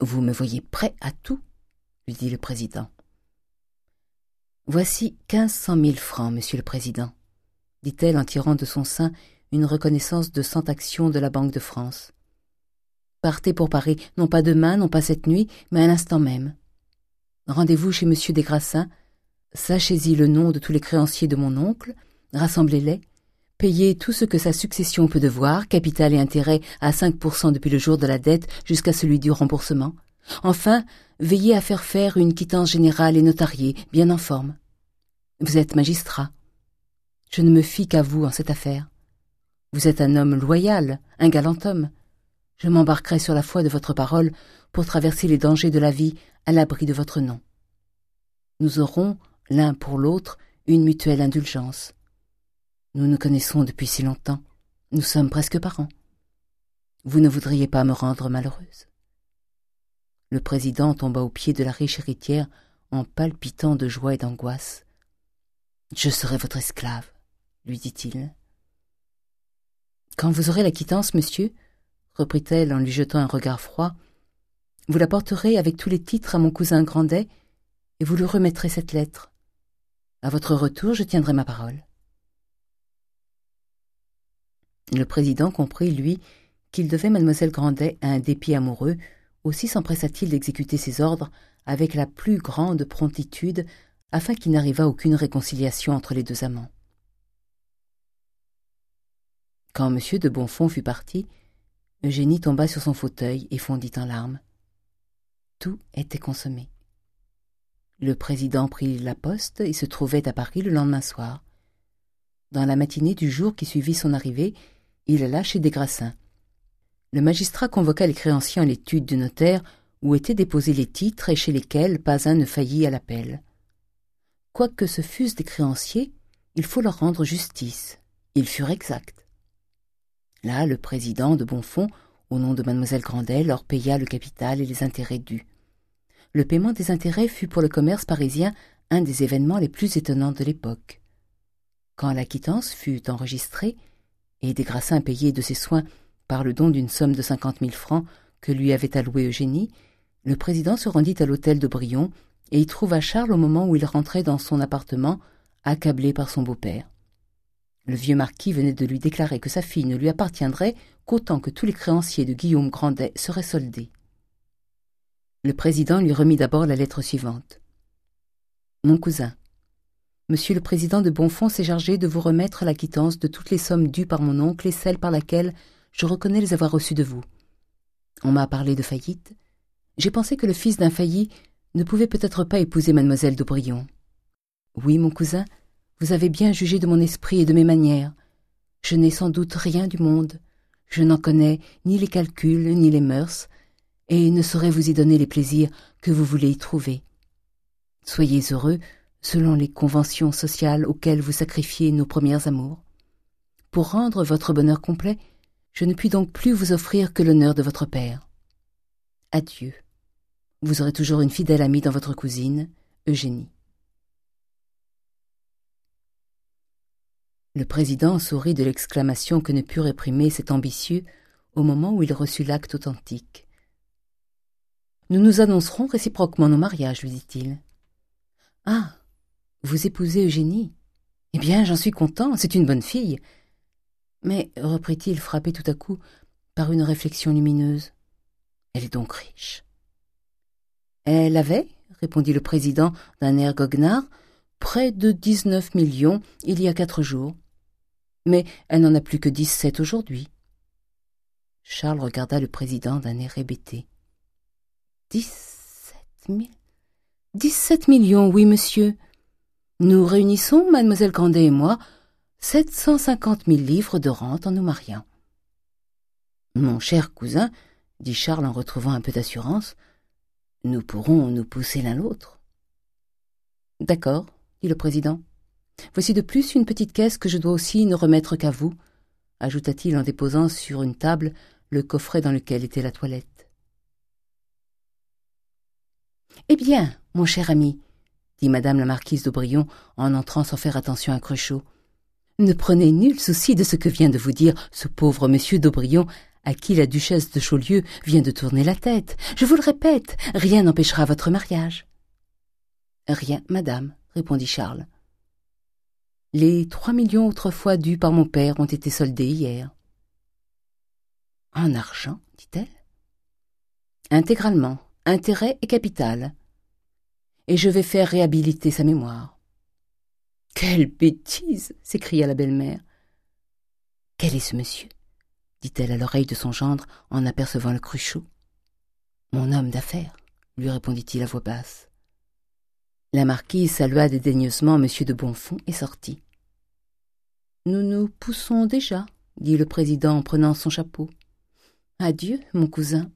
Vous me voyez prêt à tout, lui dit le président. Voici quinze cent mille francs, monsieur le président, dit-elle en tirant de son sein une reconnaissance de cent actions de la Banque de France. Partez pour Paris, non pas demain, non pas cette nuit, mais à l'instant même. Rendez-vous chez monsieur Desgrassins, sachez-y le nom de tous les créanciers de mon oncle, rassemblez-les, payez tout ce que sa succession peut devoir, capital et intérêt à cinq pour cent depuis le jour de la dette jusqu'à celui du remboursement. Enfin, veillez à faire faire une quittance générale et notariée, bien en forme. Vous êtes magistrat. Je ne me fie qu'à vous en cette affaire. Vous êtes un homme loyal, un galant homme. Je m'embarquerai sur la foi de votre parole pour traverser les dangers de la vie à l'abri de votre nom. Nous aurons, l'un pour l'autre, une mutuelle indulgence. Nous nous connaissons depuis si longtemps, nous sommes presque parents. Vous ne voudriez pas me rendre malheureuse. Le président tomba aux pieds de la riche héritière en palpitant de joie et d'angoisse. Je serai votre esclave, lui dit-il. Quand vous aurez la quittance, monsieur, reprit-elle en lui jetant un regard froid, vous la porterez avec tous les titres à mon cousin Grandet, et vous lui remettrez cette lettre. À votre retour, je tiendrai ma parole. Le président comprit, lui, qu'il devait mademoiselle Grandet à un dépit amoureux, aussi s'empressa-t-il d'exécuter ses ordres avec la plus grande promptitude afin qu'il n'arrivât aucune réconciliation entre les deux amants. Quand M. de Bonfons fut parti, Eugénie tomba sur son fauteuil et fondit en larmes. Tout était consommé. Le président prit la poste et se trouvait à Paris le lendemain soir. Dans la matinée du jour qui suivit son arrivée, il alla chez Desgrassins. Le magistrat convoqua les créanciers en l'étude du notaire où étaient déposés les titres et chez lesquels pas un ne faillit à l'appel. Quoique ce fussent des créanciers, il faut leur rendre justice. Ils furent exacts. Là, le président de Bonfond, au nom de mademoiselle Grandet, leur paya le capital et les intérêts dus. Le paiement des intérêts fut pour le commerce parisien un des événements les plus étonnants de l'époque. Quand la quittance fut enregistrée, et Desgrassins payé de ses soins par le don d'une somme de cinquante mille francs que lui avait alloué Eugénie, le président se rendit à l'hôtel de Brion et y trouva Charles au moment où il rentrait dans son appartement, accablé par son beau-père. Le vieux marquis venait de lui déclarer que sa fille ne lui appartiendrait qu'autant que tous les créanciers de Guillaume Grandet seraient soldés. Le président lui remit d'abord la lettre suivante. Mon cousin, Monsieur le président de Bonfons s'est chargé de vous remettre la quittance de toutes les sommes dues par mon oncle et celle par laquelle je reconnais les avoir reçues de vous. On m'a parlé de faillite. J'ai pensé que le fils d'un failli ne pouvait peut-être pas épouser mademoiselle d'Aubrion. Oui, mon cousin, vous avez bien jugé de mon esprit et de mes manières. Je n'ai sans doute rien du monde. Je n'en connais ni les calculs, ni les mœurs, et ne saurais vous y donner les plaisirs que vous voulez y trouver. Soyez heureux, selon les conventions sociales auxquelles vous sacrifiez nos premières amours. Pour rendre votre bonheur complet, je ne puis donc plus vous offrir que l'honneur de votre père. Adieu. Vous aurez toujours une fidèle amie dans votre cousine, Eugénie. Le président sourit de l'exclamation que ne put réprimer cet ambitieux au moment où il reçut l'acte authentique. Nous nous annoncerons réciproquement nos mariages, lui dit-il. Ah. Vous épousez Eugénie? Eh bien, j'en suis content, c'est une bonne fille. Mais, reprit-il, frappé tout à coup par une réflexion lumineuse, elle est donc riche. Elle avait, répondit le président d'un air goguenard, près de dix-neuf millions il y a quatre jours. Mais elle n'en a plus que dix-sept aujourd'hui. Charles regarda le président d'un air hébété. Dix-sept mille? Dix-sept millions, oui, monsieur. Nous réunissons, mademoiselle Grandet et moi, sept cent cinquante mille livres de rente en nous mariant. Mon cher cousin, dit Charles en retrouvant un peu d'assurance, nous pourrons nous pousser l'un l'autre. D'accord, dit le président. Voici de plus une petite caisse que je dois aussi ne remettre qu'à vous, ajouta-t-il en déposant sur une table le coffret dans lequel était la toilette. Eh bien, mon cher ami, dit madame la marquise d'Aubrion en entrant sans faire attention à Cruchot. Ne prenez nul souci de ce que vient de vous dire ce pauvre monsieur d'Aubrion à qui la duchesse de Chaulieu vient de tourner la tête. Je vous le répète, rien n'empêchera votre mariage. Rien, madame, répondit Charles. Les trois millions autrefois dus par mon père ont été soldés hier. En argent, dit-elle. Intégralement, intérêt et capital. Et je vais faire réhabiliter sa mémoire. Quelle bêtise s'écria la belle-mère. Quel est ce monsieur? dit-elle à l'oreille de son gendre en apercevant le cruchot. Mon homme d'affaires, lui répondit-il à voix basse. La marquise salua dédaigneusement M. de Bonfons et sortit. Nous nous poussons déjà, dit le président en prenant son chapeau. Adieu, mon cousin.